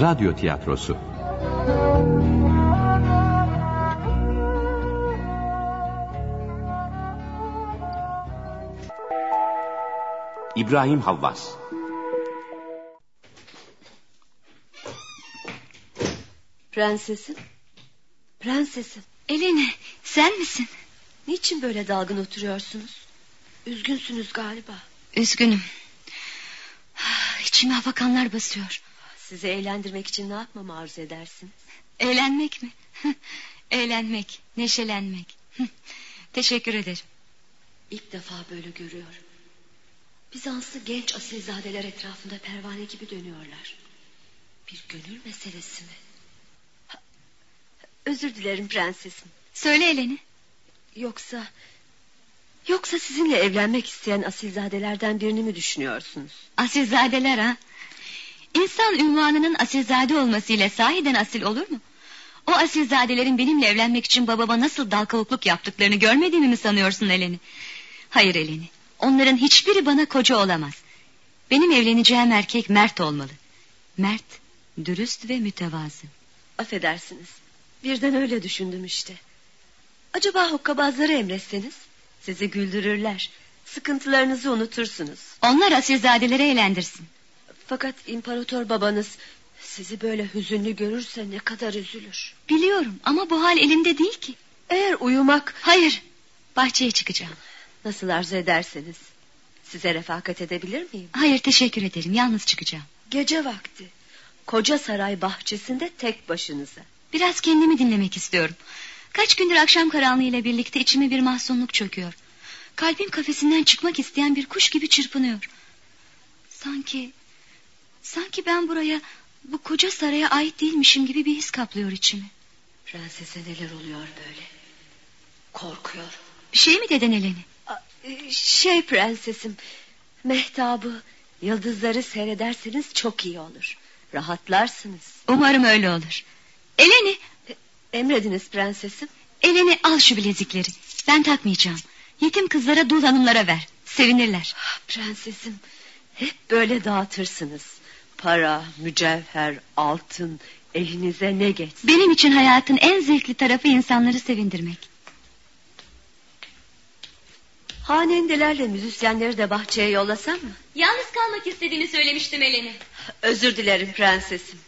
Radyo Tiyatrosu İbrahim Havvas Prensesim. Prensesim. Eleni sen misin? Niçin böyle dalgın oturuyorsunuz? Üzgünsünüz galiba. Üzgünüm. İçime afakanlar basıyor. Sizi eğlendirmek için ne yapmamı arzu edersiniz? Eğlenmek mi? Eğlenmek, neşelenmek. Teşekkür ederim. İlk defa böyle görüyorum. Bizanslı genç asilzadeler etrafında pervane gibi dönüyorlar. Bir gönül meselesi mi? Özür dilerim prensesim. Söyle Eleni. Yoksa... Yoksa sizinle evlenmek isteyen asilzadelerden birini mi düşünüyorsunuz? Asilzadeler ha? İnsan ünvanının asilzade olmasıyla sahiden asil olur mu? O asilzadelerin benimle evlenmek için babama nasıl dal kavukluk yaptıklarını görmediğimi mi sanıyorsun Eleni? Hayır Eleni. Onların hiçbiri bana koca olamaz. Benim evleneceğim erkek mert olmalı. Mert, dürüst ve mütevazı. Affedersiniz. Birden öyle düşündüm işte. Acaba hokkabazları emretseniz? Sizi güldürürler. Sıkıntılarınızı unutursunuz. Onlar asilzadeleri eğlendirsin. Fakat imparator babanız sizi böyle hüzünlü görürse ne kadar üzülür. Biliyorum ama bu hal elimde değil ki. Eğer uyumak... Hayır, bahçeye çıkacağım. Nasıl arzu ederseniz. Size refakat edebilir miyim? Hayır teşekkür ederim, yalnız çıkacağım. Gece vakti. Koca saray bahçesinde tek başınıza. Biraz kendimi dinlemek istiyorum. Kaç gündür akşam karanlığıyla birlikte içime bir mahzunluk çöküyor. Kalbim kafesinden çıkmak isteyen bir kuş gibi çırpınıyor. Sanki... Sanki ben buraya... Bu koca saraya ait değilmişim gibi bir his kaplıyor içimi. Prensese neler oluyor böyle? Korkuyor. Bir şey mi dedin Eleni? E, şey prensesim... Mehtabı, yıldızları seyrederseniz çok iyi olur. Rahatlarsınız. Umarım öyle olur. Eleni! Emrediniz prensesim. Eleni al şu bilezikleri. Ben takmayacağım. Yetim kızlara dul hanımlara ver. Sevinirler. Ah, prensesim hep böyle dağıtırsınız. Para, mücevher, altın elinize ne geç? Benim için hayatın en zevkli tarafı insanları sevindirmek. Hanendelerle müzisyenleri de bahçeye yollasam mı? Yalnız kalmak istediğini söylemiştim Eleni. Özür dilerim prensesim.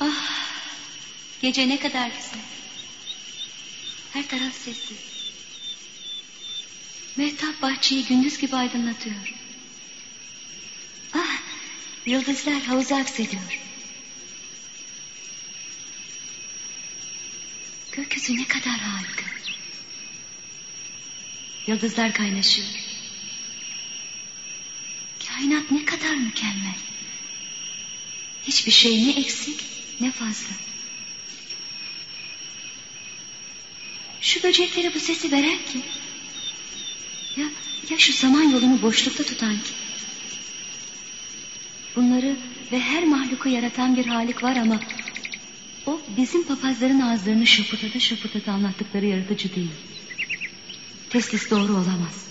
Ah, gece ne kadar güzel. Her taraf sessiz. Mehtap bahçeyi gündüz gibi aydınlatıyor. Ah, yıldızlar havuza aksediyor. Gökyüzü ne kadar harika. Yıldızlar kaynaşıyor. Kainat ne kadar mükemmel. Hiçbir şey ne eksik ne fazla. Şu böceklere bu sesi veren kim? Ya, şu zaman yolunu boşlukta tutan kim? Bunları ve her mahluku yaratan bir halik var ama... ...o bizim papazların ağızlarını şapırtada şapırtada anlattıkları yaratıcı değil. Teslis doğru olamaz.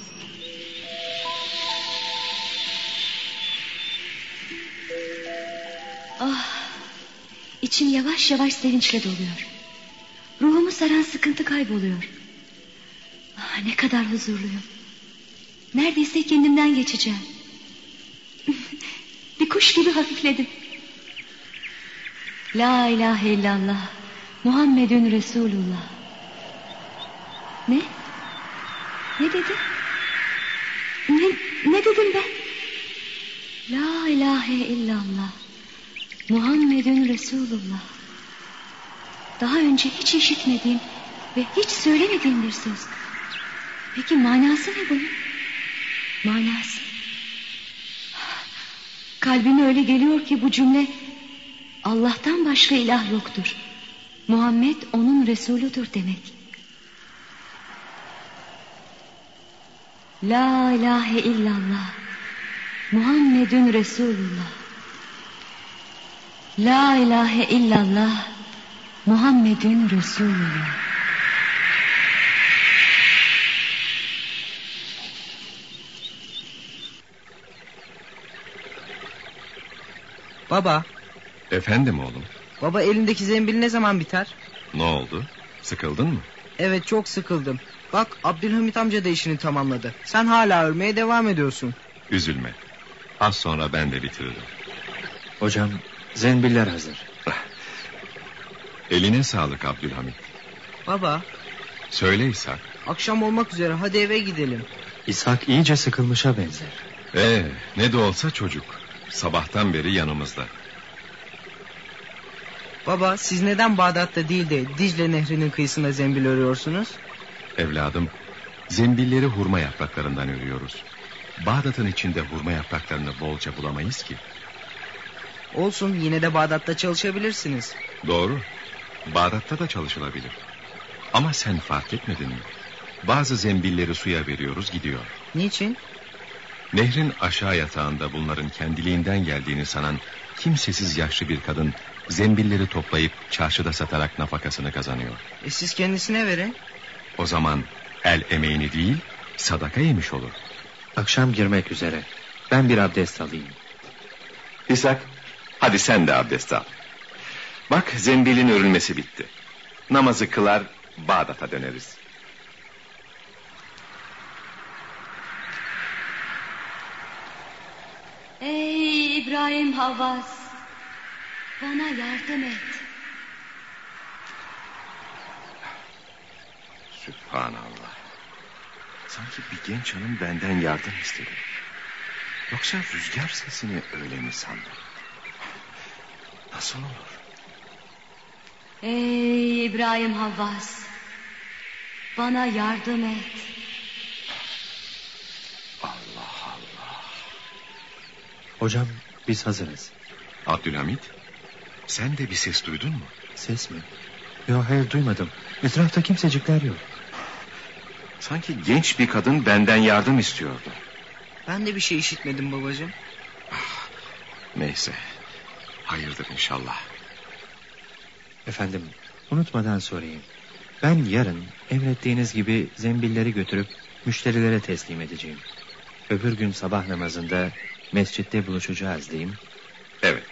Ah, içim yavaş yavaş sevinçle doluyor. Ruhumu saran sıkıntı kayboluyor. Ah, ne kadar huzurluyum. Neredeyse kendimden geçeceğim. Bir kuş gibi hafifledim. La ilahe illallah. Muhammedun Resulullah. Ne? Ne dedi? Ne, ne dedim ben? La ilahe illallah. Muhammedun Resulullah. Daha önce hiç işitmediğim ve hiç söylemediğim bir söz. Peki manası ne bunun? Manası. Kalbime öyle geliyor ki bu cümle Allah'tan başka ilah yoktur. Muhammed onun Resuludur demek. La ilahe illallah. Muhammedun Resulullah. La ilahe illallah. Muhammedun Resulullah. Baba, Efendim oğlum. baba elindeki zembil ne zaman biter? Ne oldu? Sıkıldın mı? Evet çok sıkıldım. Bak Abdülhamit amca da işini tamamladı. Sen hala örmeye devam ediyorsun. Üzülme. Az sonra ben de bitiririm. Hocam zembiller hazır. Eline sağlık Abdülhamit. Baba, Söyle İshak. akşam olmak üzere hadi eve gidelim. İshak iyice sıkılmışa benzer. Ee, ne de olsa çocuk. Sabahtan beri yanımızda. Baba, siz neden Bağdat'ta değil de Dicle Nehri'nin kıyısında zembil örüyorsunuz? Evladım, zembilleri hurma yapraklarından örüyoruz. Bağdat'ın içinde hurma yapraklarını bolca bulamayız ki. Olsun, yine de Bağdat'ta çalışabilirsiniz. Doğru. Bağdat'ta da çalışılabilir. Ama sen fark etmedin mi? Bazı zembilleri suya veriyoruz gidiyor. Niçin? Nehrin aşağı yatağında bunların kendiliğinden geldiğini sanan kimsesiz yaşlı bir kadın zembilleri toplayıp çarşıda satarak nafakasını kazanıyor. E siz kendisine verin. O zaman el emeğini değil sadaka yemiş olur. Akşam girmek üzere. Ben bir abdest alayım. İshak, hadi sen de abdest al. Bak zembilin örülmesi bitti. Namazı kılar, Bağdat'a döneriz. Ey İbrahim Havvas. Bana yardım et. Sübhanallah. Sanki bir genç hanım benden yardım istedi. Yoksa rüzgar sesini öyle mi sandım? Nasıl olur? Ey İbrahim Havvas. Bana yardım et. Allah Allah. Hocam biz hazırız. Abdülhamit, sen de bir ses duydun mu? Ses mi? Yok hayır duymadım. Etrafta kimsecikler yok. Sanki genç bir kadın benden yardım istiyordu. Ben de bir şey işitmedim babacığım. Neyse. Hayırdır inşallah. Efendim unutmadan sorayım. Ben yarın emrettiğiniz gibi zembilleri götürüp müşterilere teslim edeceğim. Öbür gün sabah namazında mescitte buluşacağız diyeyim. Evet.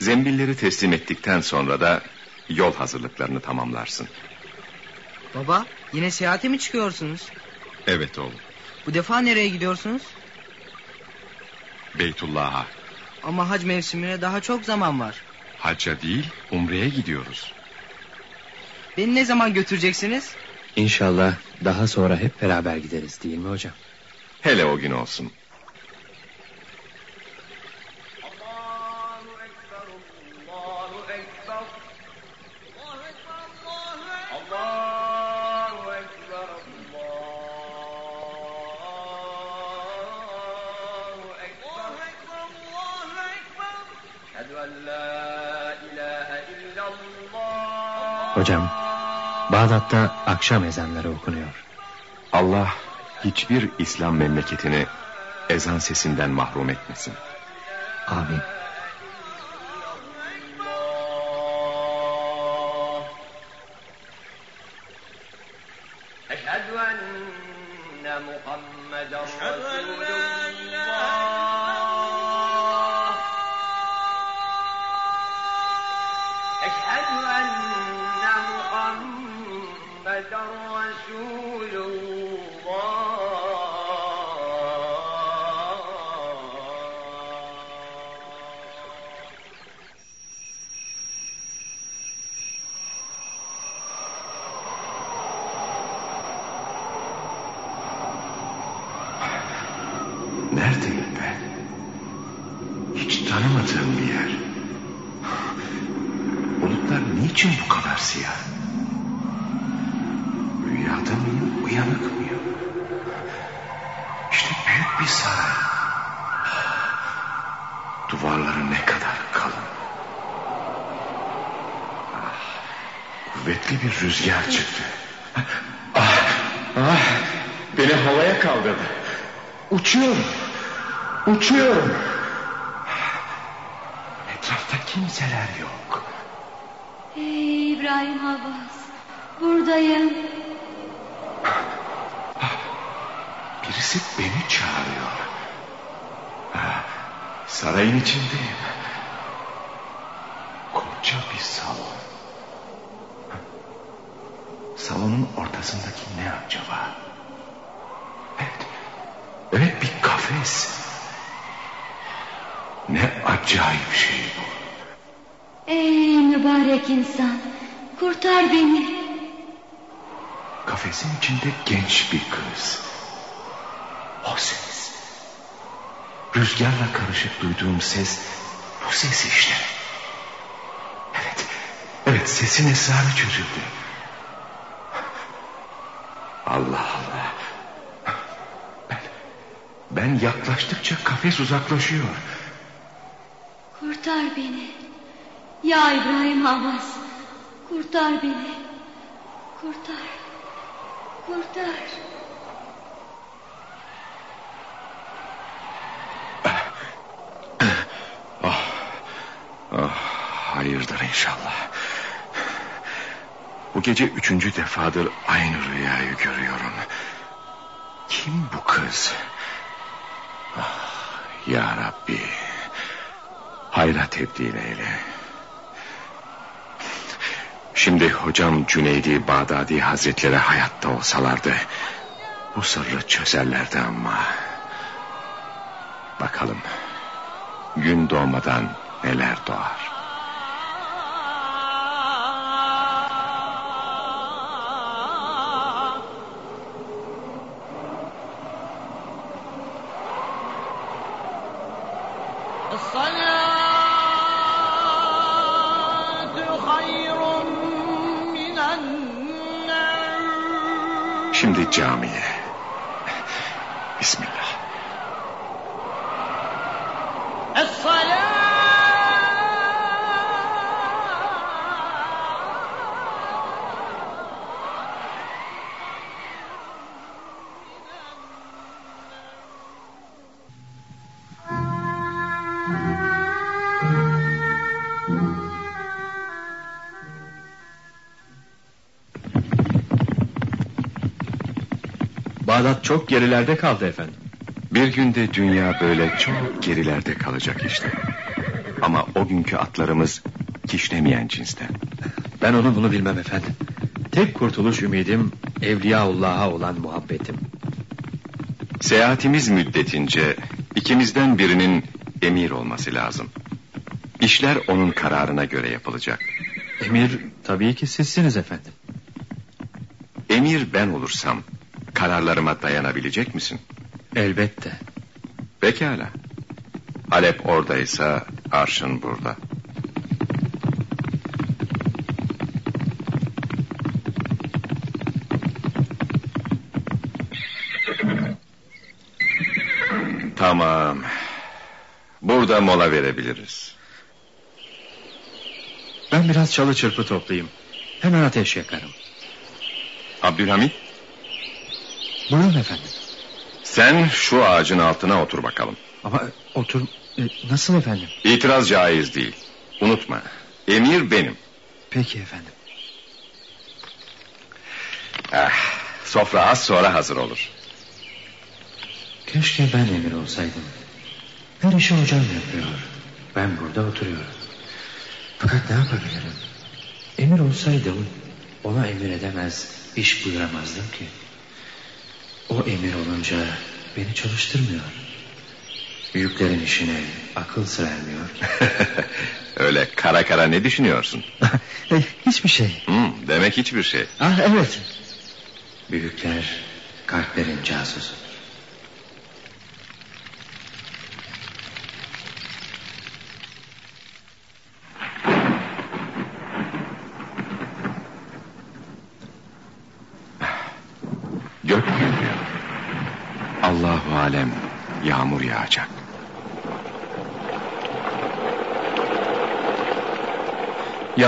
Zembilleri teslim ettikten sonra da yol hazırlıklarını tamamlarsın. Baba, yine seyahate mi çıkıyorsunuz? Evet oğlum. Bu defa nereye gidiyorsunuz? Beytullah'a. Ama hac mevsimine daha çok zaman var. Hacca değil, umreye gidiyoruz. Beni ne zaman götüreceksiniz? İnşallah daha sonra hep beraber gideriz değil mi hocam? Hele o gün olsun. Bağdat'ta akşam ezanları okunuyor. Allah hiçbir İslam memleketini ezan sesinden mahrum etmesin. Amin. Hiç tanımadığım bir yer. Bulutlar niçin bu kadar siyah? Rüyada mıyım, uyanık mıyım? İşte büyük bir saray. Duvarları ne kadar kalın. Ah, kuvvetli bir rüzgar çıktı. Ah, ah, beni havaya kaldırdı. Uçuyorum. Uçuyorum. Etrafta kimseler yok. Ey İbrahim Havvas. Buradayım. Birisi beni çağırıyor. Sarayın içindeyim. Koca bir salon. Salonun ortasındaki ne acaba? Evet. Evet bir kafes. Ne acayip şey bu. Mübarek insan. Kurtar beni. Kafesin içinde genç bir kız. O ses. Rüzgarla karışık duyduğum ses bu ses işte. Evet. Evet sesin esrarı çözüldü. Allah Allah. Ben, ben yaklaştıkça kafes uzaklaşıyor. Kurtar beni. Ya İbrahim Havas. Kurtar beni. Kurtar. Kurtar. Oh, hayırdır inşallah. Bu gece üçüncü defadır aynı rüyayı görüyorum. Kim bu kız? Ah, ya Rabbi. Hayra tebdil eyle. Şimdi hocam Cüneydi Bağdadi Hazretleri hayatta olsalardı... ...bu sırrı çözerlerdi ama... Bakalım... ...gün doğmadan neler doğar. Bağdat çok gerilerde kaldı efendim. Bir günde dünya böyle çok gerilerde kalacak işte. Ama o günkü atlarımız kişnemeyen cinsten. Ben onu bunu bilmem efendim. Tek kurtuluş ümidim Evliyaullah'a olan muhabbetim. Seyahatimiz müddetince ikimizden birinin emir olması lazım. İşler onun kararına göre yapılacak. Emir tabii ki sizsiniz efendim. Emir ben olursam kararlarıma dayanabilecek misin? Elbette. Pekala. Halep oradaysa arşın burada. Tamam. Burada mola verebiliriz. Ben biraz çalı çırpı toplayayım. Hemen ateş yakarım. Abdülhamit Buyurun efendim. sen şu ağacın altına otur bakalım. Ama otur... e, nasıl efendim? İtiraz caiz değil. Unutma. Emir benim. Peki efendim. Ah, sofra az sonra hazır olur. Keşke ben emir olsaydım. Her işi hocam yapıyor. Ben burada oturuyorum. Fakat ne yapabilirim? Emir olsaydım ona emir edemez, iş buyuramazdım ki. O emir olunca beni çalıştırmıyor. Büyüklerin işine akıl sır ermiyor. Öyle kara kara ne düşünüyorsun? Hiçbir şey. Hmm, demek hiçbir şey. Ah evet. Büyükler kalplerin casusu.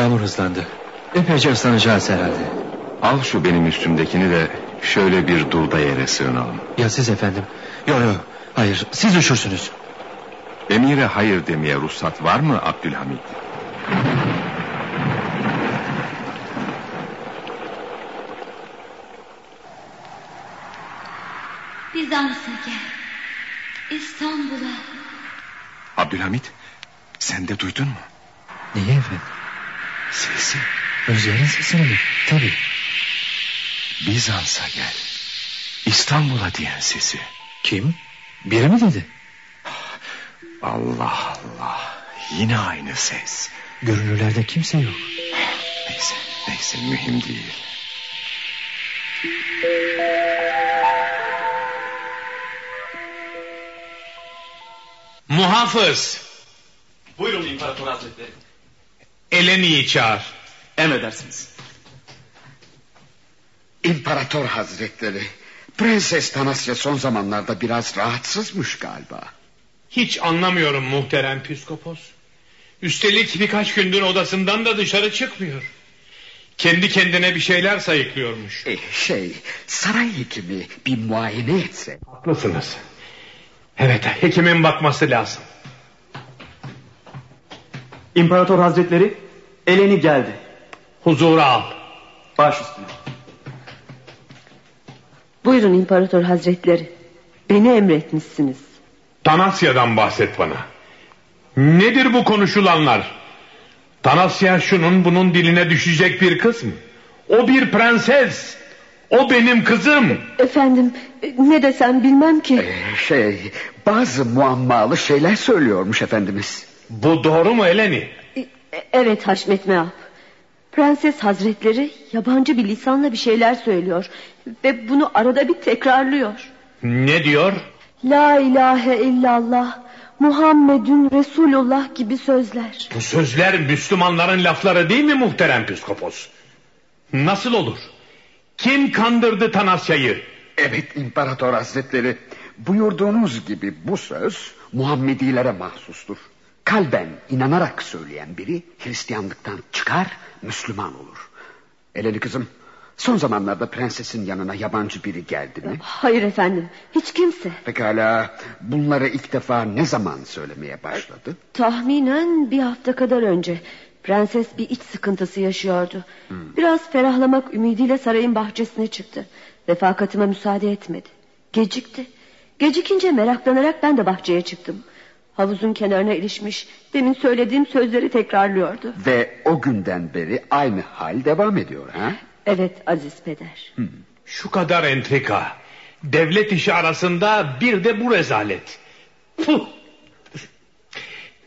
Yağmur hızlandı. Epeyce ıslanacağız herhalde. Al şu benim üstümdekini de şöyle bir dulda yere sığınalım. Ya siz efendim? Yok yok. Hayır siz üşürsünüz. Emire hayır demeye ruhsat var mı Abdülhamit? Bizans'a gel. İstanbul'a. Abdülhamit sen de duydun mu? Niye efendim? Sesi Rüzgarın sesini mi? Tabii. Bizans'a gel. İstanbul'a diyen sesi. Kim? Biri mi dedi? Allah Allah. Yine aynı ses. Görünürlerde kimse yok. Neyse, neyse mühim değil. Muhafız. Buyurun İmparator Hazretleri. Eleni'yi çağır. Emredersiniz. İmparator Hazretleri, Prenses Tanasya son zamanlarda biraz rahatsızmış galiba. Hiç anlamıyorum muhterem püskopos. Üstelik birkaç gündür odasından da dışarı çıkmıyor. Kendi kendine bir şeyler sayıklıyormuş. E, şey, saray hekimi bir muayene etse. Haklısınız. Evet, hekimin bakması lazım. İmparator Hazretleri Eleni geldi. Huzura al. Baş üstüne. Buyurun İmparator Hazretleri. Beni emretmişsiniz. Tanasya'dan bahset bana. Nedir bu konuşulanlar? Tanasya şunun bunun diline düşecek bir kız mı? O bir prenses. O benim kızım. Efendim ne desem bilmem ki. E, şey, bazı muammalı şeyler söylüyormuş efendimiz. Bu doğru mu Eleni? E, Evet Haşmet Meap. Prenses Hazretleri yabancı bir lisanla bir şeyler söylüyor. Ve bunu arada bir tekrarlıyor. Ne diyor? La ilahe illallah, Muhammedun Resulullah gibi sözler. Bu sözler Müslümanların lafları değil mi muhterem püskopos? Nasıl olur? Kim kandırdı Tanasya'yı? Evet İmparator Hazretleri, buyurduğunuz gibi bu söz Muhammedilere mahsustur. Kalben inanarak söyleyen biri Hristiyanlıktan çıkar, Müslüman olur. Eleni kızım, son zamanlarda prensesin yanına yabancı biri geldi mi? Hayır efendim, hiç kimse. Pekala, bunları ilk defa ne zaman söylemeye başladı? Tahminen bir hafta kadar önce. Prenses bir iç sıkıntısı yaşıyordu. Biraz ferahlamak ümidiyle sarayın bahçesine çıktı. Refakatıma müsaade etmedi. Gecikti. Gecikince meraklanarak ben de bahçeye çıktım. Havuzun kenarına ilişmiş, demin söylediğim sözleri tekrarlıyordu. Ve o günden beri aynı hal devam ediyor ha? Evet Aziz Peder. Şu kadar entrika. Devlet işi arasında bir de bu rezalet. Puh!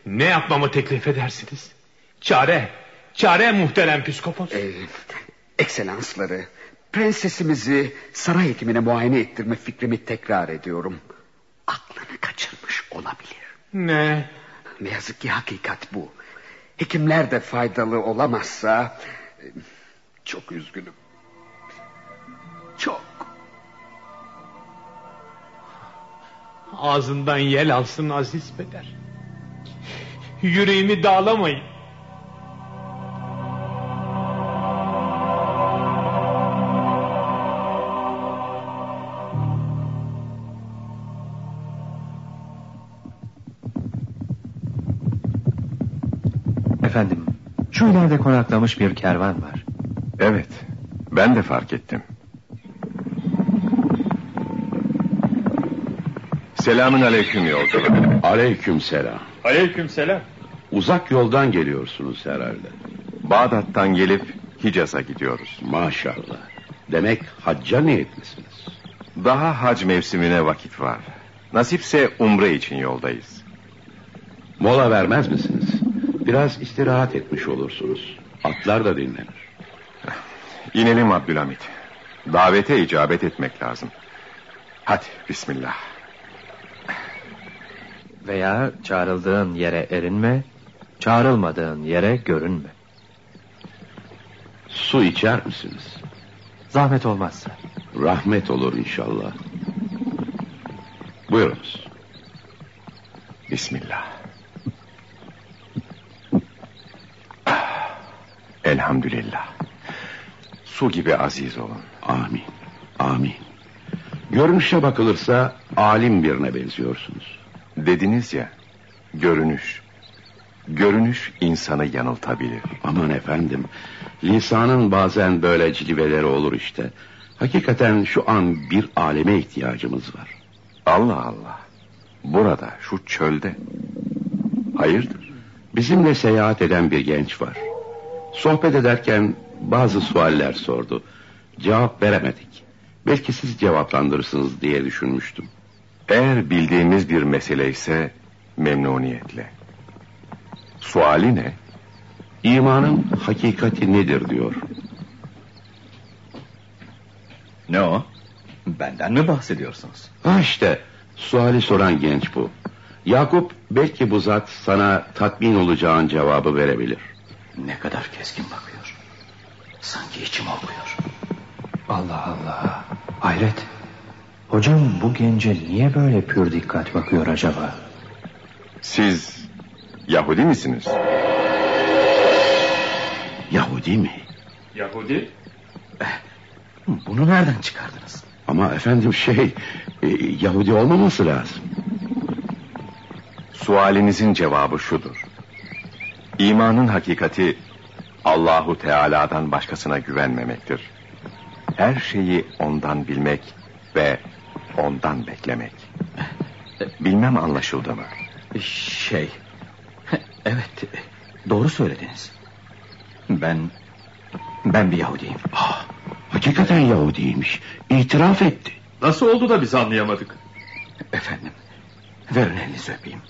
Ne yapmamı teklif edersiniz? Çare, çare muhterem püskopos. Ee, ekselansları, prensesimizi saray hekimine muayene ettirme fikrimi tekrar ediyorum. Aklını kaçırmış olabilir. Ne? Ne yazık ki hakikat bu. Hekimler de faydalı olamazsa... Çok üzgünüm. Çok. Ağzından yel alsın aziz peder. Yüreğimi dağlamayın. Şu ileride konaklamış bir kervan var. Evet, ben de fark ettim. Selamın aleyküm yolcu. Aleyküm selam. Aleyküm selam. Uzak yoldan geliyorsunuz herhalde. Bağdat'tan gelip Hicaz'a gidiyoruz. Maşallah. Demek hacca niyetlisiniz. Daha hac mevsimine vakit var. Nasipse umre için yoldayız. Mola vermez misiniz? Biraz istirahat etmiş olursunuz. Atlar da dinlenir. İnelim Abdülhamit. Davete icabet etmek lazım. Hadi bismillah. Veya çağrıldığın yere erinme, çağrılmadığın yere görünme. Su içer misiniz? Zahmet olmazsa. Rahmet olur inşallah. Buyurunuz. Bismillah. Elhamdülillah. Su gibi aziz olun. Amin. Amin. Görünüşe bakılırsa alim birine benziyorsunuz. Dediniz ya, görünüş. Görünüş insanı yanıltabilir. Aman efendim, lisanın bazen böyle cilveleri olur işte. Hakikaten şu an bir aleme ihtiyacımız var. Allah Allah. Burada, şu çölde. Hayırdır? Bizimle seyahat eden bir genç var. Sohbet ederken bazı sualler sordu. Cevap veremedik. Belki siz cevaplandırırsınız diye düşünmüştüm. Eğer bildiğimiz bir mesele ise memnuniyetle. Suali ne? İmanın hakikati nedir diyor. Ne o? Benden mi bahsediyorsunuz? Ha işte suali soran genç bu. Yakup belki bu zat sana tatmin olacağın cevabı verebilir. Ne kadar keskin bakıyor. Sanki içim okuyor. Allah Allah. Hayret. Hocam bu gence niye böyle pür dikkat bakıyor acaba? Siz Yahudi misiniz? Yahudi mi? Yahudi? Bunu nereden çıkardınız? Ama efendim şey e, Yahudi olmaması lazım. Sualinizin cevabı şudur. İmanın hakikati Allahu Teala'dan başkasına güvenmemektir. Her şeyi ondan bilmek ve ondan beklemek. Bilmem anlaşıldı mı? Şey... Evet, doğru söylediniz. Ben... Ben bir Yahudiyim. Ah, hakikaten Yahudiymiş. İtiraf etti. Nasıl oldu da biz anlayamadık? Efendim, verin elinizi öpeyim.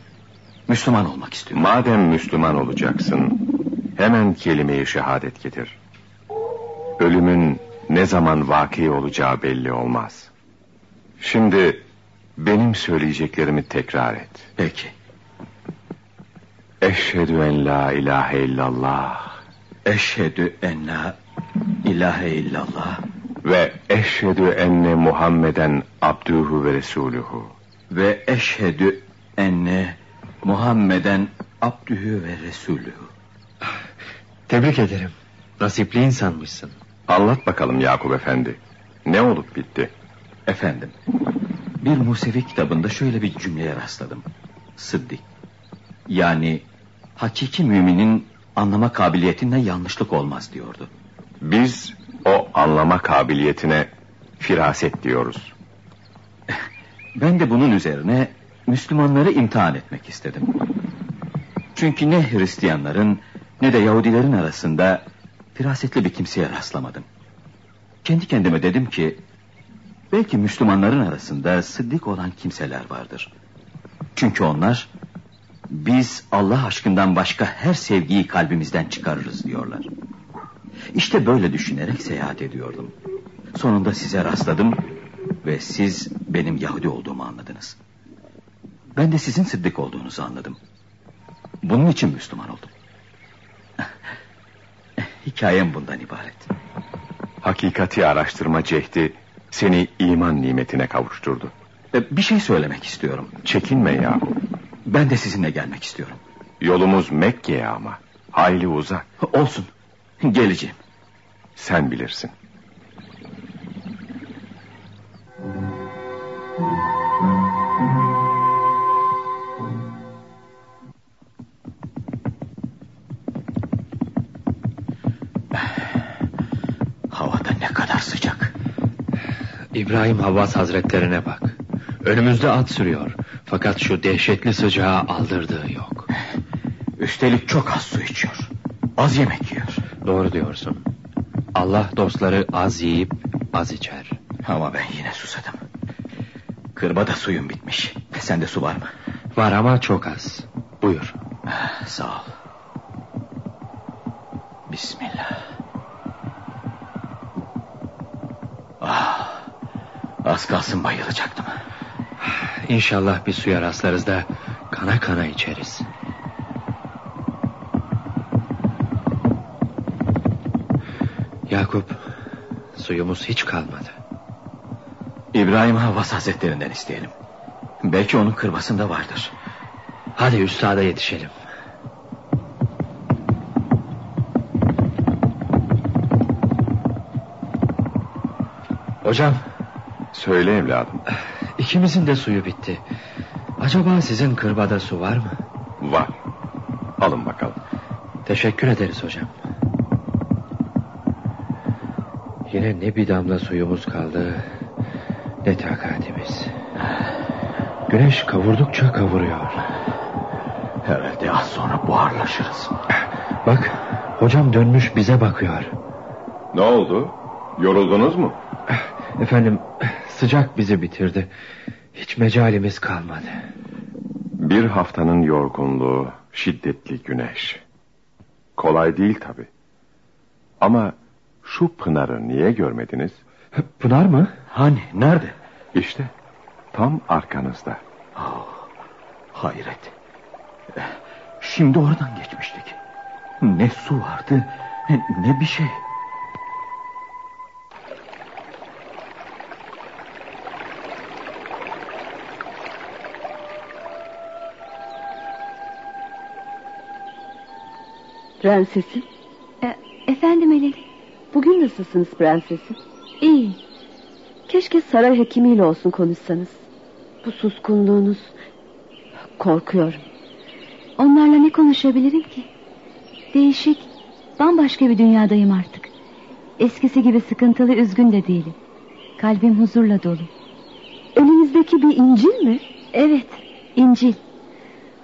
Müslüman olmak istiyorum. Madem Müslüman olacaksın, hemen kelime-i şehadet getir. Ölümün ne zaman vaki olacağı belli olmaz. Şimdi benim söyleyeceklerimi tekrar et. Peki. Eşhedü en la ilahe illallah Eşhedü en la ilahe illallah ve eşhedü enne Muhammeden abduhu ve resuluhu. ve eşhedü enne Muhammeden abdühü ve resulühü. Tebrik ederim. Nasipli insanmışsın. Anlat bakalım Yakup Efendi. Ne olup bitti? Efendim, bir Musevi kitabında şöyle bir cümleye rastladım. Sıddik. Yani hakiki müminin anlama kabiliyetinde yanlışlık olmaz diyordu. Biz o anlama kabiliyetine firaset diyoruz. Ben de bunun üzerine Müslümanları imtihan etmek istedim. Çünkü ne Hristiyanların ne de Yahudilerin arasında firasetli bir kimseye rastlamadım. Kendi kendime dedim ki belki Müslümanların arasında sıddık olan kimseler vardır. Çünkü onlar biz Allah aşkından başka her sevgiyi kalbimizden çıkarırız diyorlar. İşte böyle düşünerek seyahat ediyordum. Sonunda size rastladım ve siz benim Yahudi olduğumu anladınız. Ben de sizin Sıddık olduğunuzu anladım. Bunun için Müslüman oldum. Hikayem bundan ibaret. Hakikati araştırma cehdi seni iman nimetine kavuşturdu. E, Bir şey söylemek istiyorum. Çekinme ya. Ben de sizinle gelmek istiyorum. Yolumuz Mekke'ye ama. Hayli uzak. Olsun. Geleceğim. Sen bilirsin. İbrahim Havvas hazretlerine bak. Önümüzde at sürüyor. Fakat şu dehşetli sıcağı aldırdığı yok. Üstelik çok az su içiyor. Az yemek yiyor. Doğru diyorsun. Allah dostları az yiyip az içer. Ama ben yine susadım. Kırbada suyum bitmiş. Sende su var mı? Var ama çok az. Buyur. Ah, Sağ ol. Az kalsın bayılacaktım. İnşallah bir suya rastlarız da kana kana içeriz. Yakup, suyumuz hiç kalmadı. İbrahim Havvas Hazretlerinden isteyelim. Belki onun kırbasında vardır. Hadi üstada yetişelim. Hocam, Söyle evladım. ikimizin de suyu bitti. Acaba sizin kırbada su var mı? Var. Alın bakalım. Teşekkür ederiz hocam. Yine ne bir damla suyumuz kaldı ne takatimiz. Güneş kavurdukça kavuruyor. Herhalde az sonra buharlaşırız. Bak Hocam dönmüş bize bakıyor. Ne oldu? Yoruldunuz mu? Efendim sıcak bizi bitirdi. Hiç mecalimiz kalmadı. Bir haftanın yorgunluğu, şiddetli güneş. Kolay değil tabi. Ama şu Pınar'ı niye görmediniz? Pınar mı? Hani nerede? İşte tam arkanızda. Oh, hayret. Şimdi oradan geçmiştik. Ne su vardı ne bir şey. Prensesim. E, efendim Eleni. Bugün nasılsınız prensesim? İyi. Keşke saray hekimiyle olsun konuşsanız. Bu suskunluğunuz... Korkuyorum. Onlarla ne konuşabilirim ki? Değişik, bambaşka bir dünyadayım artık. Eskisi gibi sıkıntılı, üzgün de değilim. Kalbim huzurla dolu. Elinizdeki bir İncil mi? Evet, İncil.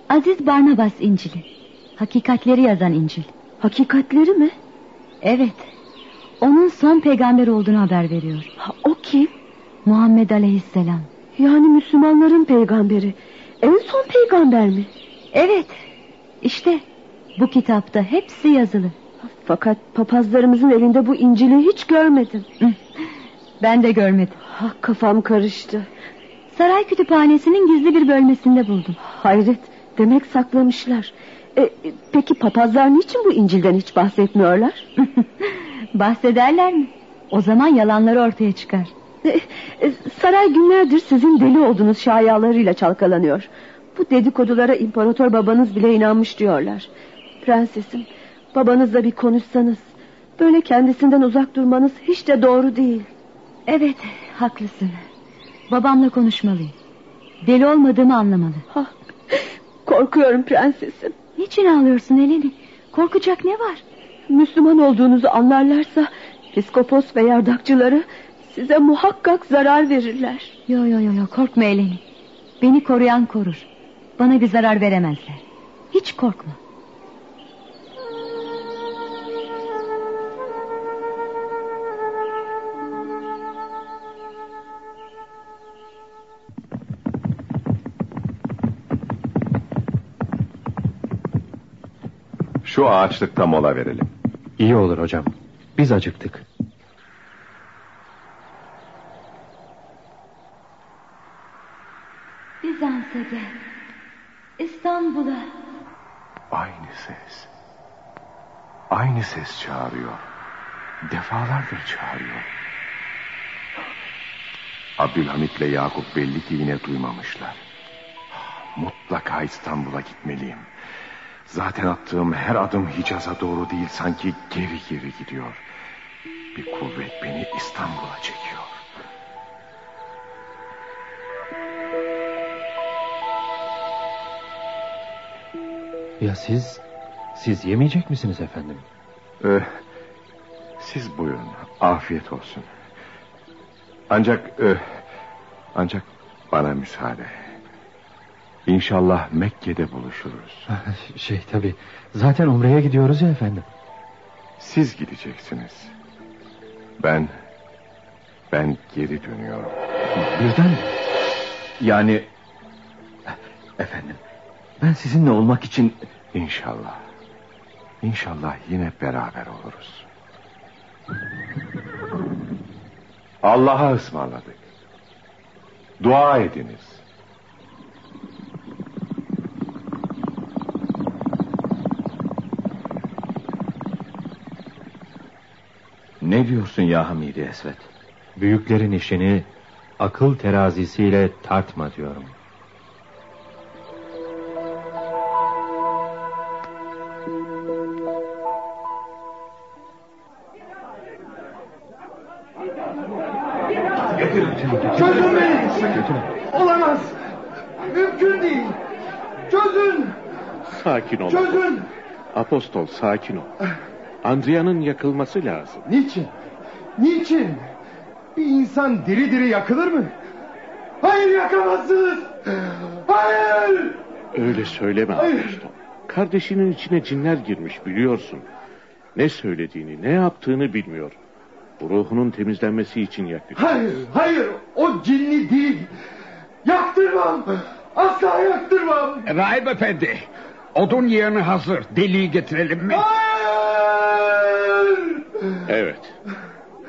Aziz Barnabas İncil'i. Hakikatleri yazan İncil. Hakikatleri mi? Evet. Onun son peygamber olduğunu haber veriyor. Ha, o kim? Muhammed Aleyhisselam. Yani Müslümanların peygamberi. En son peygamber mi? Evet. İşte bu kitapta hepsi yazılı. Fakat papazlarımızın elinde bu İncil'i hiç görmedim. Ben de görmedim. Ha, kafam karıştı. Saray kütüphanesinin gizli bir bölmesinde buldum. Hayret. Demek saklamışlar. E, peki papazlar niçin bu İncil'den hiç bahsetmiyorlar? Bahsederler mi? O zaman yalanları ortaya çıkar. E, e, saray günlerdir sizin deli olduğunuz şayalarıyla çalkalanıyor. Bu dedikodulara imparator babanız bile inanmış diyorlar. Prensesim, babanızla bir konuşsanız. Böyle kendisinden uzak durmanız hiç de doğru değil. Evet, haklısın. Babamla konuşmalıyım. Deli olmadığımı anlamalı. Ha, korkuyorum prensesim. Niçin ağlıyorsun Eleni? Korkacak ne var? Müslüman olduğunuzu anlarlarsa... ...piskopos ve yardakçıları size muhakkak zarar verirler. Yo yo yo yo korkma Eleni. Beni koruyan korur. Bana bir zarar veremezler. Hiç korkma. Şu ağaçlıkta mola verelim. İyi olur hocam. Biz acıktık. Bizans'a gel. İstanbul'a. Aynı ses. Aynı ses çağırıyor. Defalardır çağırıyor. Abdülhamit'le Yakup belli ki yine duymamışlar. Mutlaka İstanbul'a gitmeliyim. Zaten attığım her adım Hicaz'a doğru değil sanki geri geri gidiyor. Bir kuvvet beni İstanbul'a çekiyor. Ya siz? Siz yemeyecek misiniz efendim? Ee, siz buyurun. Afiyet olsun. Ancak... E, ancak bana müsaade. İnşallah Mekke'de buluşuruz. Şey tabi. Zaten Umre'ye gidiyoruz ya efendim. Siz gideceksiniz. Ben... Ben geri dönüyorum. Birden mi? Yani... Efendim... Ben sizinle olmak için... İnşallah. İnşallah yine beraber oluruz. Allah'a ısmarladık. Dua ediniz. Ne diyorsun ya Hamidi Esvet? Büyüklerin işini akıl terazisiyle tartma diyorum. Çözün beni. Olamaz. Mümkün değil. Çözün. Sakin ol. Çözün. Apostol sakin ol. Andria'nın yakılması lazım. Niçin? Niçin? Bir insan diri diri yakılır mı? Hayır yakamazsınız. Hayır. Öyle söyleme Hayır. Kardeşinin içine cinler girmiş biliyorsun. Ne söylediğini, ne yaptığını bilmiyor. Ruhunun temizlenmesi için yakıyor. Hayır, hayır. O cinli değil. Yaktırmam. Asla yaktırmam. Rahip efendi. Odun yığını hazır. Deliği getirelim mi? Hayır. Evet.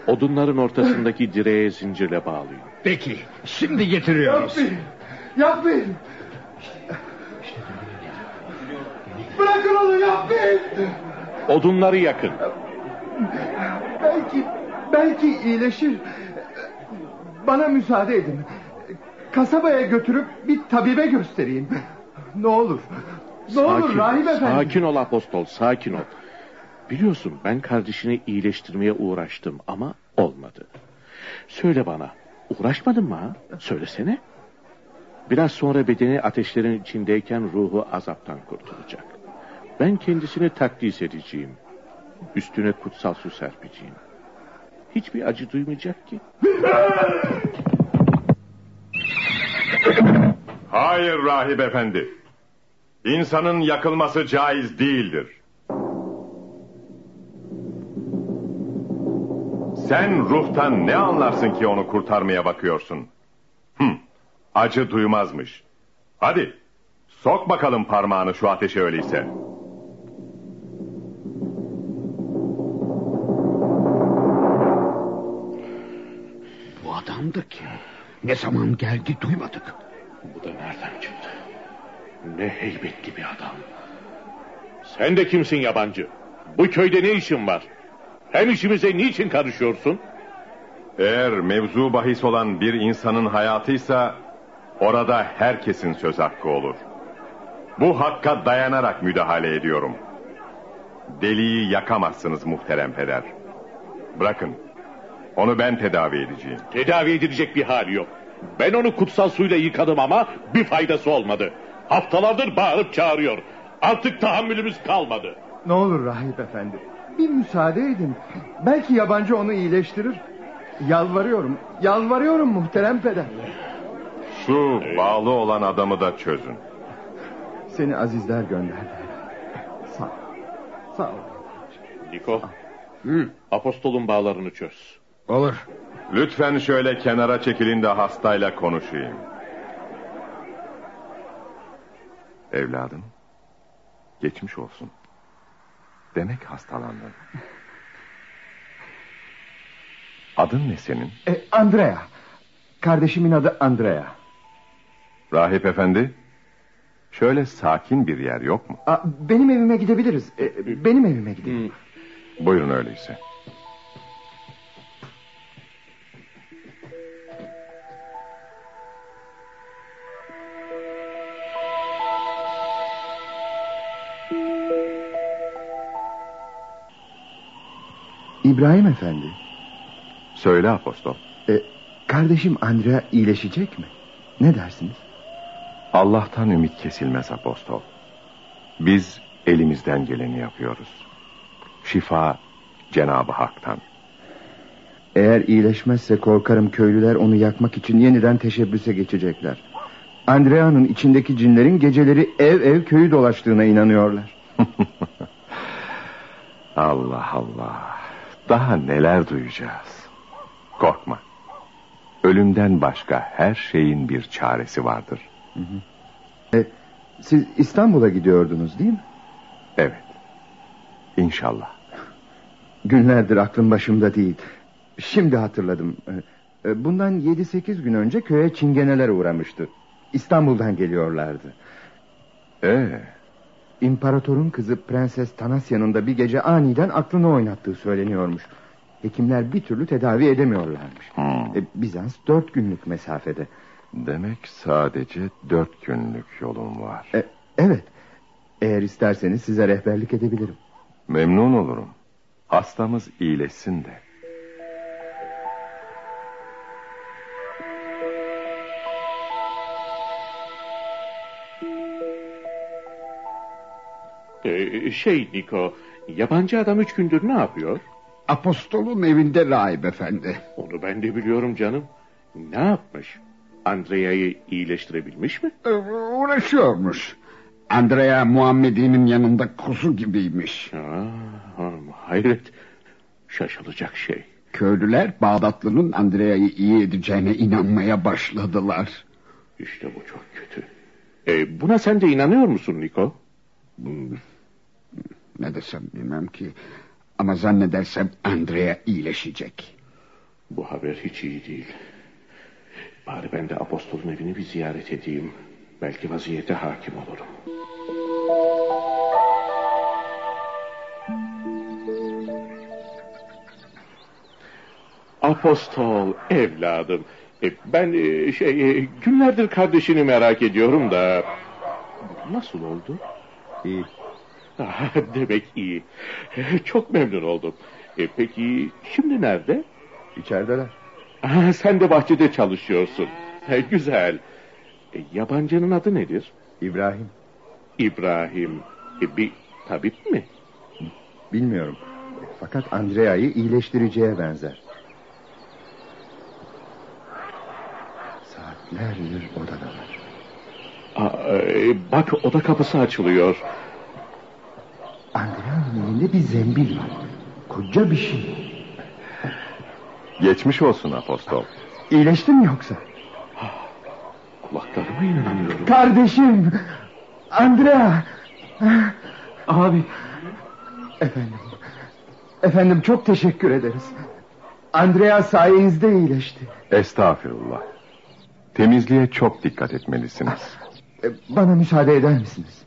Odunların ortasındaki direğe zincirle bağlıyor. Peki. Şimdi getiriyoruz. Yapmayın. Yapmayın. Bırakın onu yapmayın. Odunları yakın. Belki, belki iyileşir. Bana müsaade edin. Kasabaya götürüp bir tabibe göstereyim. Ne olur. Ne olur Sakin, rahip efendi. sakin ol apostol, sakin ol. Biliyorsun ben kardeşini iyileştirmeye uğraştım ama olmadı. Söyle bana, uğraşmadın mı ha? Söylesene. Biraz sonra bedeni ateşlerin içindeyken ruhu azaptan kurtulacak. Ben kendisini takdis edeceğim. Üstüne kutsal su serpeceğim. Hiçbir acı duymayacak ki. Hayır rahip efendi. İnsanın yakılması caiz değildir. Sen ruhtan ne anlarsın ki onu kurtarmaya bakıyorsun? Hı, acı duymazmış. Hadi sok bakalım parmağını şu ateşe öyleyse. Bu adamdı ki. Ne zaman geldi duymadık. Bu da nereden çıktı? Ne heybetli bir adam. Sen de kimsin yabancı? Bu köyde ne işin var? Hem işimize niçin karışıyorsun? Eğer mevzu bahis olan bir insanın hayatıysa orada herkesin söz hakkı olur. Bu hakka dayanarak müdahale ediyorum. Deliği yakamazsınız muhterem peder. Bırakın. Onu ben tedavi edeceğim. Tedavi edilecek bir hali yok. Ben onu kutsal suyla yıkadım ama bir faydası olmadı. Haftalardır bağırıp çağırıyor. Artık tahammülümüz kalmadı. Ne olur rahip efendi. Bir müsaade edin. Belki yabancı onu iyileştirir. Yalvarıyorum. Yalvarıyorum muhterem peder. Şu bağlı olan adamı da çözün. Seni azizler gönderdi. Sağ ol. Sağ ol. Niko, apostolun bağlarını çöz. Olur. Lütfen şöyle kenara çekilin de hastayla konuşayım. Evladım, geçmiş olsun. Demek hastalandın. Adın ne senin? E, Andrea. Kardeşimin adı Andrea. Rahip efendi, şöyle sakin bir yer yok mu? Aa, benim evime gidebiliriz. E, benim evime gidelim. Buyurun öyleyse. İbrahim efendi. Söyle apostol. E, kardeşim Andrea iyileşecek mi? Ne dersiniz? Allah'tan ümit kesilmez apostol. Biz elimizden geleni yapıyoruz. Şifa Cenab-ı Hak'tan. Eğer iyileşmezse korkarım köylüler onu yakmak için yeniden teşebbüse geçecekler. Andrea'nın içindeki cinlerin geceleri ev ev köyü dolaştığına inanıyorlar. Allah Allah. Daha neler duyacağız. Korkma. Ölümden başka her şeyin bir çaresi vardır. E, siz İstanbul'a gidiyordunuz değil mi? Evet. İnşallah. Günlerdir aklım başımda değil. Şimdi hatırladım. E, e, Bundan 7-8 gün önce köye çingeneler uğramıştı. İstanbul'dan geliyorlardı. Ee, İmparatorun kızı Prenses Tanasya'nın da bir gece aniden aklını oynattığı söyleniyormuş. Hekimler bir türlü tedavi edemiyorlarmış. Hmm. E, Bizans dört günlük mesafede. demek sadece dört günlük yolum var. E, evet. Eğer isterseniz size rehberlik edebilirim. Memnun olurum. Hastamız iyileşsin de. Şey Niko, yabancı adam üç gündür ne yapıyor? Apostolun evinde rahip efendi. Onu ben de biliyorum canım. Ne yapmış? Andrea'yı iyileştirebilmiş mi? Ee, Uğraşıyormuş. Andrea Muhammedi'nin yanında kuzu gibiymiş. Aa, hayret. Şaşılacak şey. Köylüler Bağdatlı'nın Andrea'yı iyi edeceğine inanmaya başladılar. İşte bu çok kötü. E, buna sen de inanıyor musun Niko? Ne desem bilmem ki. Ama zannedersem Andrea iyileşecek. Bu haber hiç iyi değil. Bari ben de apostolun evini bir ziyaret edeyim. Belki vaziyete hakim olurum. Apostol evladım. E, ben e, şey e, günlerdir kardeşini merak ediyorum da nasıl oldu? İyi. Demek iyi. Çok memnun oldum. E, peki şimdi nerede? İçerideler. Sen de bahçede çalışıyorsun. Güzel. E, yabancının adı nedir? İbrahim. İbrahim. E, bir tabip mi? Bilmiyorum. Fakat Andrea'yı iyileştireceğe benzer. Saatlerdir odadalar. Aa, e, bak oda kapısı açılıyor. Andrea'nın elinde bir zembil var. Koca bir şey. Geçmiş olsun apostol. İyileştin mi yoksa? Kulaklarıma inanamıyorum. Kardeşim. Andrea. Abi. Efendim. Efendim çok teşekkür ederiz. Andrea sayenizde iyileşti. Estağfurullah. Temizliğe çok dikkat etmelisiniz. Bana müsaade eder misiniz?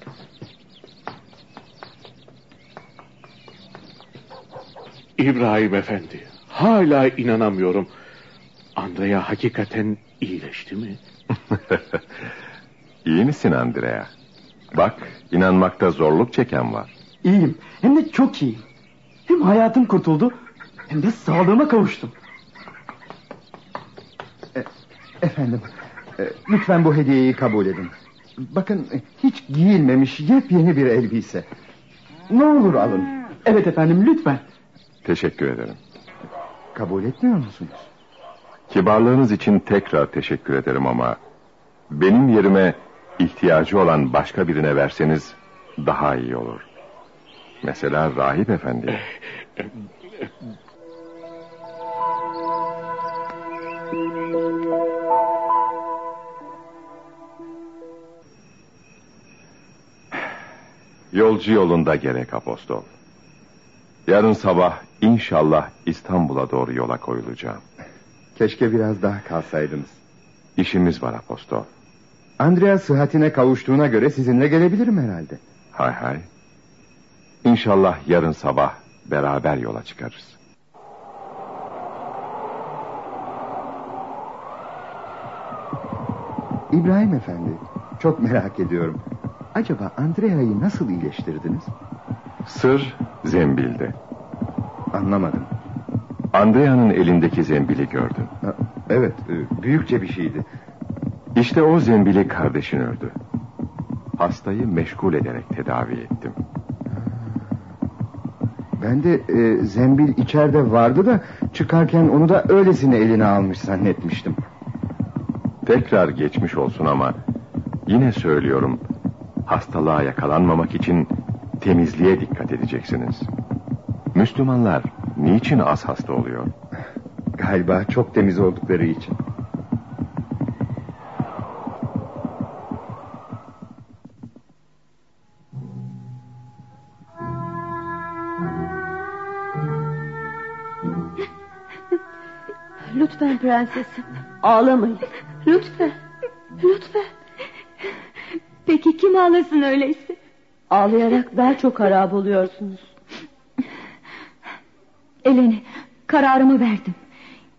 İbrahim Efendi. Hala inanamıyorum. Andrea hakikaten iyileşti mi? İyi misin Andrea? Bak inanmakta zorluk çeken var. İyiyim. Hem de çok iyiyim. Hem hayatım kurtuldu hem de sağlığıma kavuştum. E, efendim e, lütfen bu hediyeyi kabul edin. Bakın hiç giyilmemiş yepyeni bir elbise. Ne olur alın. Evet efendim lütfen. Teşekkür ederim. Kabul etmiyor musunuz? Kibarlığınız için tekrar teşekkür ederim ama... ...benim yerime ihtiyacı olan başka birine verseniz daha iyi olur. Mesela rahip efendi. Yolcu yolunda gerek apostol. Yarın sabah inşallah İstanbul'a doğru yola koyulacağım. Keşke biraz daha kalsaydınız. İşimiz var apostol. Andrea sıhhatine kavuştuğuna göre sizinle gelebilirim herhalde. Hay hay. İnşallah yarın sabah beraber yola çıkarız. İbrahim Efendi, çok merak ediyorum. Acaba Andrea'yı nasıl iyileştirdiniz? Sır zembilde. Anlamadım. Andrea'nın elindeki zembili gördüm. Evet, e, büyükçe bir şeydi. İşte o zembili kardeşin ördü. Hastayı meşgul ederek tedavi ettim. Ben de e, zembil içeride vardı da çıkarken onu da öylesine eline almış zannetmiştim. Tekrar geçmiş olsun ama yine söylüyorum hastalığa yakalanmamak için temizliğe dikkat edeceksiniz. Müslümanlar niçin az hasta oluyor? Galiba çok temiz oldukları için. Lütfen prensesim ağlamayın. Lütfen. Lütfen. Peki kim ağlasın öyleyse? Ağlayarak daha çok harap oluyorsunuz. Eleni kararımı verdim.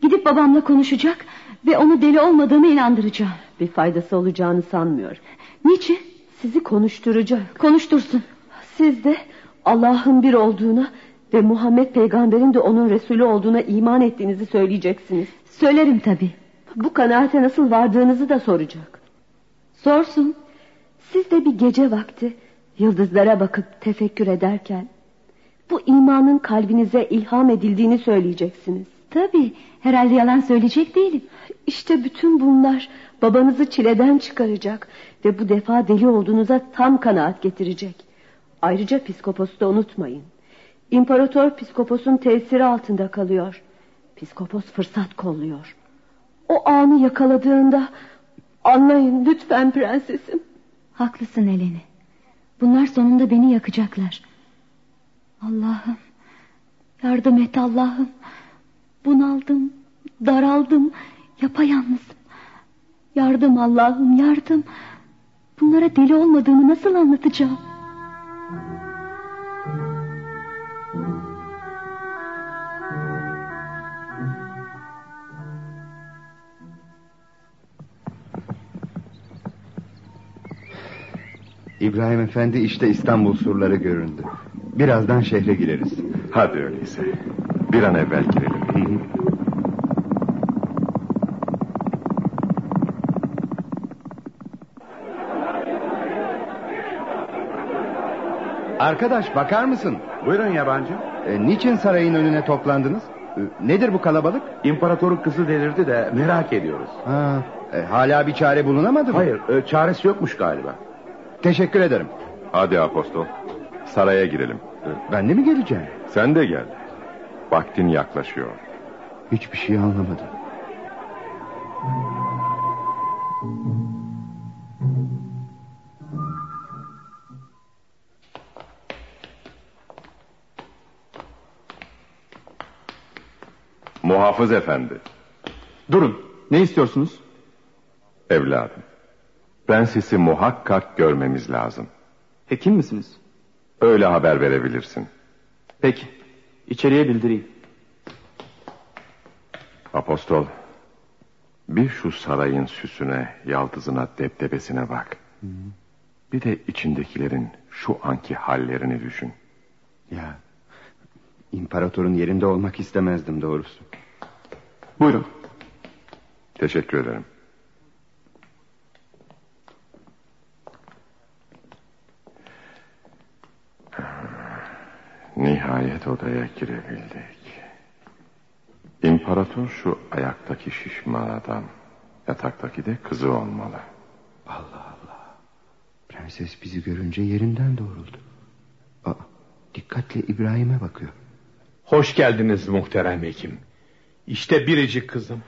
Gidip babamla konuşacak ve onu deli olmadığımı inandıracağım. Bir faydası olacağını sanmıyorum. Niçin? Sizi konuşturacak. Konuştursun. Siz de Allah'ın bir olduğuna ve Muhammed peygamberin de onun Resulü olduğuna iman ettiğinizi söyleyeceksiniz. Söylerim tabi. Bu kanaate nasıl vardığınızı da soracak. Sorsun. Siz de bir gece vakti yıldızlara bakıp tefekkür ederken bu imanın kalbinize ilham edildiğini söyleyeceksiniz. Tabi herhalde yalan söyleyecek değilim. İşte bütün bunlar babanızı çileden çıkaracak Ve bu defa deli olduğunuza tam kanaat getirecek. Ayrıca psikoposu da unutmayın. İmparator psikoposun tesiri altında kalıyor. Psikopos fırsat kolluyor. O anı yakaladığında anlayın lütfen prensesim. Haklısın Eleni. Bunlar sonunda beni yakacaklar. Allah'ım yardım et Allah'ım. Bunaldım, daraldım, yapayalnızım. Yardım Allah'ım yardım. Bunlara deli olmadığımı nasıl anlatacağım? İbrahim Efendi işte İstanbul surları göründü. Birazdan şehre gireriz. Hadi öyleyse. Bir an evvel girelim. Arkadaş bakar mısın? Buyurun yabancı. E, niçin sarayın önüne toplandınız? E, nedir bu kalabalık? İmparatorun kızı delirdi de merak ediyoruz. Ha, e, hala bir çare bulunamadı mı? Hayır e, çaresi yokmuş galiba. Teşekkür ederim. Hadi apostol. Saraya girelim. Ben de mi geleceğim? Sen de gel. Vaktin yaklaşıyor. Hiçbir şey anlamadım. Muhafız efendi. Durun. Ne istiyorsunuz? Evladım. Prensesi muhakkak görmemiz lazım. Hekim misiniz? Öyle haber verebilirsin. Peki. İçeriye bildireyim. Apostol. Bir şu sarayın süsüne, yaldızına, deptebesine bak. Hı. Bir de içindekilerin şu anki hallerini düşün. Ya, imparatorun yerinde olmak istemezdim doğrusu. Buyurun. Teşekkür ederim. Nihayet odaya girebildik. İmparator şu ayaktaki şişman adam. Yataktaki de kızı olmalı. Allah Allah. Prenses bizi görünce yerinden doğruldu. Aa, dikkatle İbrahim'e bakıyor. Hoş geldiniz muhterem hekim. İşte biricik kızım.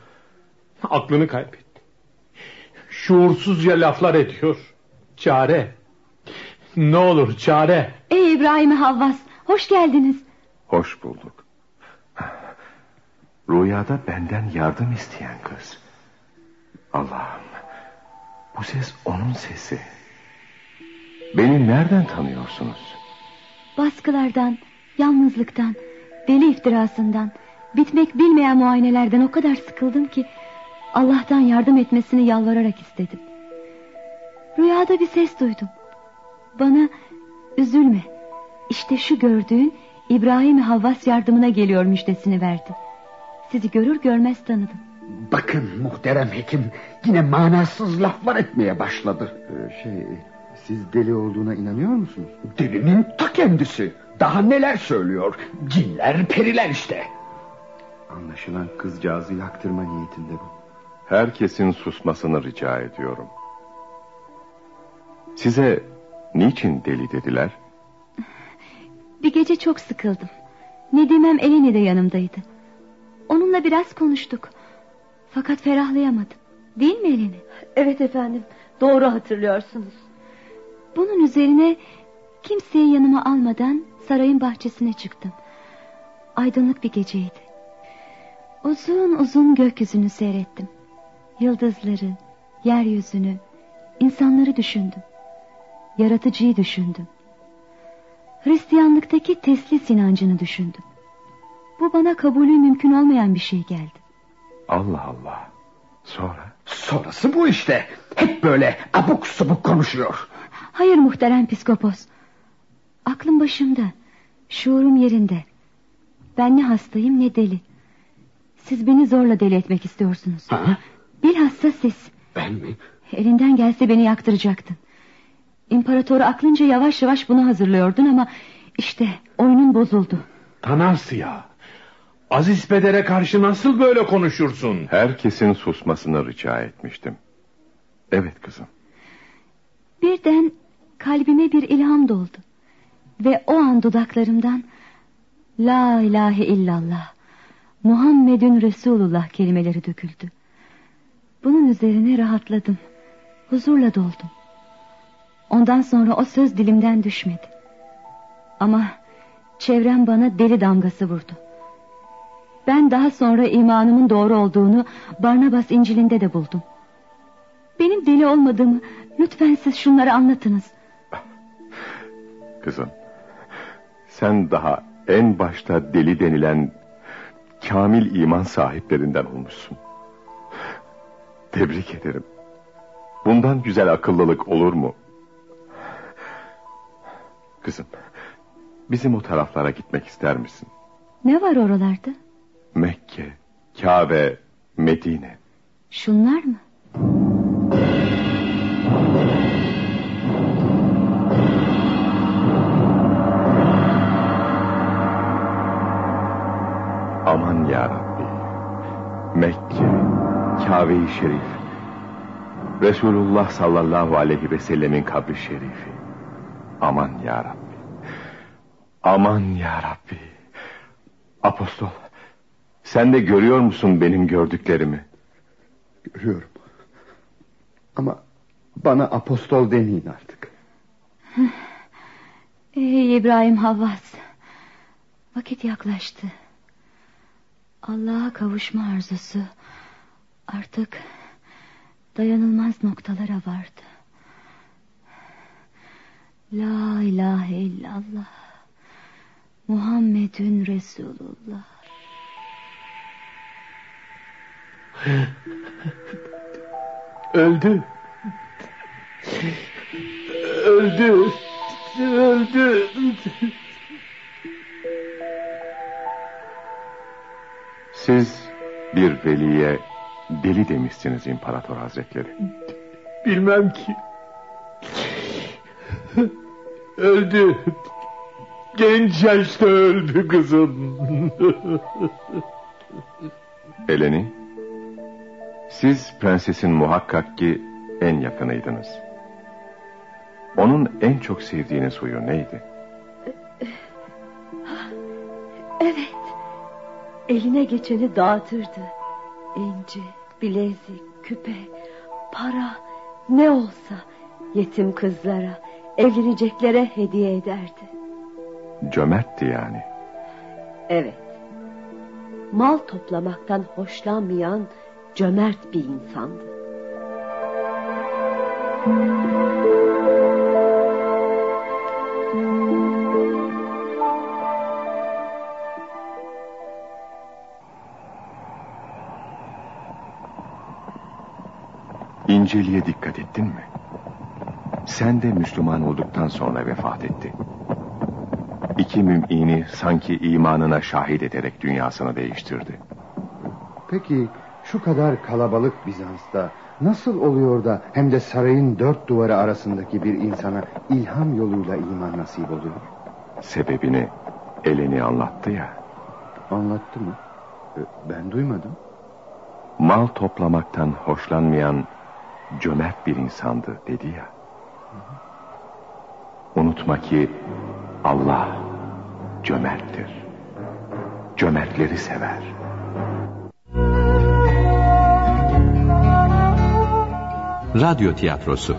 Aklını kaybetti. Şuursuzca laflar ediyor. Çare. Ne olur çare. Ey İbrahim Havvas hoş geldiniz. Hoş bulduk. Rüyada benden yardım isteyen kız. Allah'ım. Bu ses onun sesi. Beni nereden tanıyorsunuz? Baskılardan, yalnızlıktan, deli iftirasından, bitmek bilmeyen muayenelerden o kadar sıkıldım ki Allah'tan yardım etmesini yalvararak istedim. Rüyada bir ses duydum. Bana üzülme. İşte şu gördüğün İbrahim Havvas yardımına geliyor müjdesini verdi. Sizi görür görmez tanıdım. Bakın muhterem hekim yine manasız laflar etmeye başladı. Ee, şey siz deli olduğuna inanıyor musunuz? Delinin ta kendisi. Daha neler söylüyor. Cinler periler işte. Anlaşılan kızcağızı yaktırma niyetinde bu. Herkesin susmasını rica ediyorum. Size niçin deli dediler? Bir gece çok sıkıldım. Nedimem Eleni de yanımdaydı. Onunla biraz konuştuk. Fakat ferahlayamadım. Değil mi Eleni? Evet efendim. Doğru hatırlıyorsunuz. Bunun üzerine kimseyi yanıma almadan sarayın bahçesine çıktım. Aydınlık bir geceydi. Uzun uzun gökyüzünü seyrettim. Yıldızları, yeryüzünü, insanları düşündüm. Yaratıcıyı düşündüm. Hristiyanlıktaki teslis inancını düşündüm. Bu bana kabulü mümkün olmayan bir şey geldi. Allah Allah. Sonra? Sonrası bu işte. Hep böyle abuk subuk konuşuyor. Hayır muhterem psikopos. Aklım başımda. Şuurum yerinde. Ben ne hastayım ne deli. Siz beni zorla deli etmek istiyorsunuz. Ha? Bilhassa siz. Ben mi? Elinden gelse beni yaktıracaktın. İmparatoru aklınca yavaş yavaş bunu hazırlıyordun ama... ...işte oyunun bozuldu. Tanasya. Aziz Peder'e karşı nasıl böyle konuşursun? Herkesin susmasını rica etmiştim. Evet kızım. Birden kalbime bir ilham doldu. Ve o an dudaklarımdan La ilahe illallah Muhammedun Resulullah kelimeleri döküldü. Bunun üzerine rahatladım. Huzurla doldum. Ondan sonra o söz dilimden düşmedi. Ama çevrem bana deli damgası vurdu. Ben daha sonra imanımın doğru olduğunu Barnabas İncil'inde de buldum. Benim deli olmadığımı lütfen siz şunları anlatınız. Kızım, sen daha en başta deli denilen kamil iman sahiplerinden olmuşsun. Tebrik ederim. Bundan güzel akıllılık olur mu? Kızım, bizim o taraflara gitmek ister misin? Ne var oralarda? Mekke, Kabe, Medine. Şunlar mı? Aman ya Rabbi. Mekke, Kabe-i Şerif. Resulullah sallallahu aleyhi ve sellemin kabri şerifi. Aman ya Rabbi. Aman ya Rabbi. Apostol, sen de görüyor musun benim gördüklerimi? Görüyorum. Ama bana apostol demeyin artık. Ey İbrahim Havvas. Vakit yaklaştı. Allah'a kavuşma arzusu artık dayanılmaz noktalara vardı. La ilahe illallah. Muhammedun Resulullah. Öldü. Öldü. Öldü. Siz bir veliye deli demişsiniz İmparator Hazretleri. Bilmem ki. Öldü. Genç yaşta öldü kızım. Eleni, siz prensesin muhakkak ki en yakınıydınız. Onun en çok sevdiğiniz huyu neydi? Evet. Eline geçeni dağıtırdı. İnci, bilezik, küpe, para ne olsa yetim kızlara, evleneceklere hediye ederdi. Cömertti yani. Evet. Mal toplamaktan hoşlanmayan cömert bir insandı. İnceli'ye dikkat ettin mi? Sen de Müslüman olduktan sonra vefat etti. İki mümini sanki imanına şahit ederek dünyasını değiştirdi. Peki şu kadar kalabalık Bizans'ta nasıl oluyor da hem de sarayın dört duvarı arasındaki bir insana ilham yoluyla iman nasip oluyor? Sebebini Eleni anlattı ya. Anlattı mı? E, Ben duymadım. Mal toplamaktan hoşlanmayan cömert bir insandı dedi ya. Unutma ki Allah cömerttir. Cömertleri sever. Radyo tiyatrosu